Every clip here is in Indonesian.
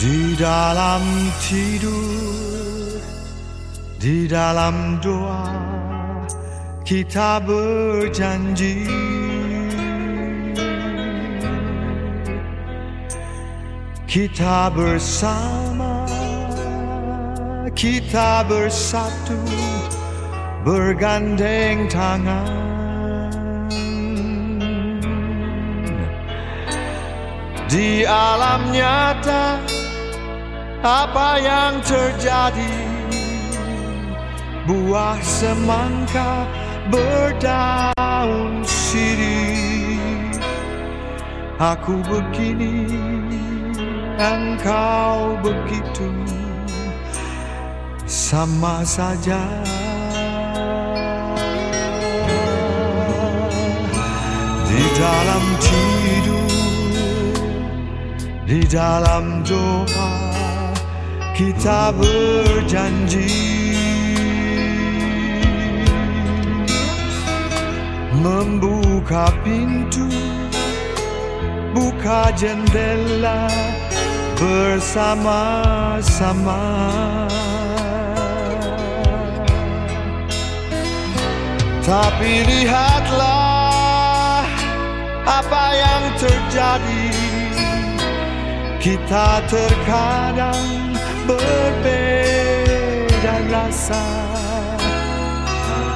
Di dalam tidur, di dalam doa, kita berjanji. Kita bersama, kita bersatu, bergandeng tangan. Di alam nyata, apa yang terjadi Buah semangka berdaun sirih. Aku begini, engkau begitu. Sama saja. Di dalam tidur, di dalam doa kita berjanji membuka pintu, buka jendela bersama-sama. Tapi lihatlah apa yang terjadi. Kita terkadang berbeda rasa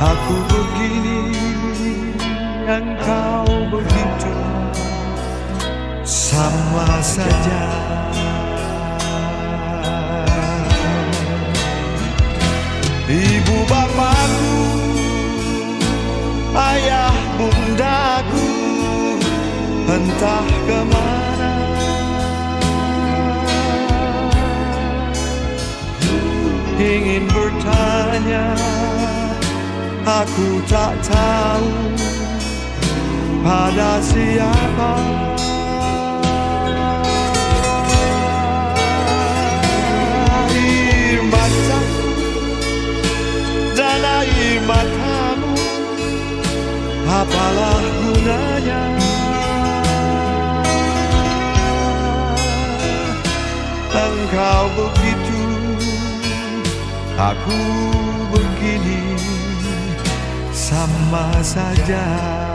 Aku begini, engkau begitu. Sama saja. Ibu bapakku, ayah bundaku Entah ke mana. Ingin bertanya Aku tak tahu pada siapa? Air mataku dan air matamu Apalah gunanya? Engkau begitu Aku begini sama saja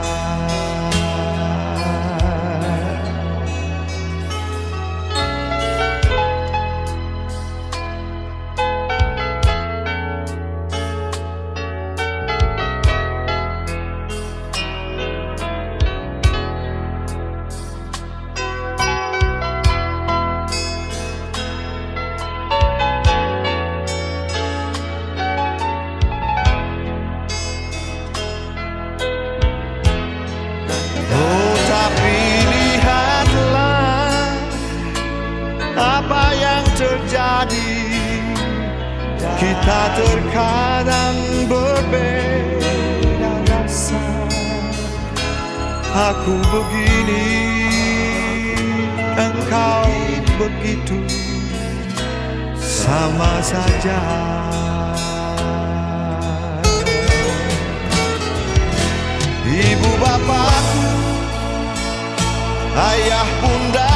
apa yang terjadi? Kita terkadang berbeda rasa. Aku begini, engkau begitu. Sama saja. Ibu bapakku, ayah bundaku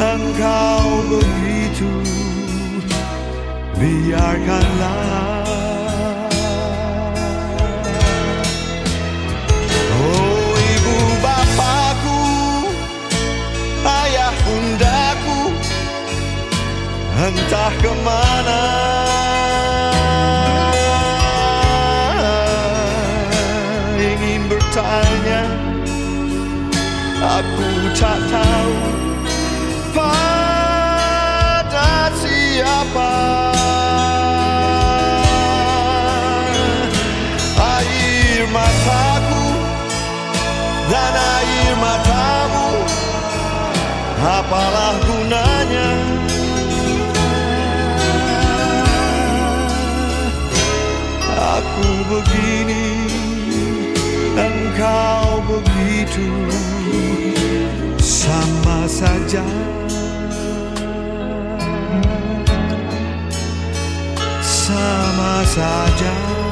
engkau begitu biarkanlah. Oh ibu bapakku ayah bundaku entah ke mana. Ingin bertanya aku tak tahu pada siapa? Air mataku dan air matamu Apalah gunanya? Aku begini Engkau begitu Sama saja saja